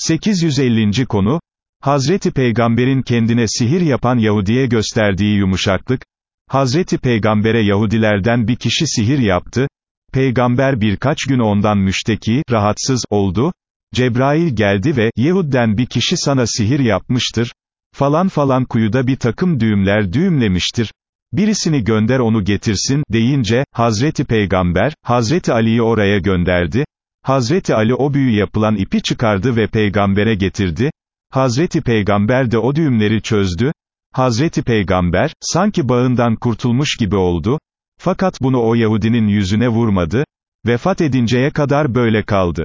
850. konu, Hazreti Peygamber'in kendine sihir yapan Yahudi'ye gösterdiği yumuşaklık, Hazreti Peygamber'e Yahudilerden bir kişi sihir yaptı, Peygamber birkaç gün ondan müşteki, rahatsız, oldu, Cebrail geldi ve, Yehud'den bir kişi sana sihir yapmıştır, falan falan kuyuda bir takım düğümler düğümlemiştir, birisini gönder onu getirsin, deyince, Hazreti Peygamber, Hazreti Ali'yi oraya gönderdi, Hazreti Ali o büyü yapılan ipi çıkardı ve peygambere getirdi, Hazreti Peygamber de o düğümleri çözdü, Hazreti Peygamber, sanki bağından kurtulmuş gibi oldu, fakat bunu o Yahudinin yüzüne vurmadı, vefat edinceye kadar böyle kaldı.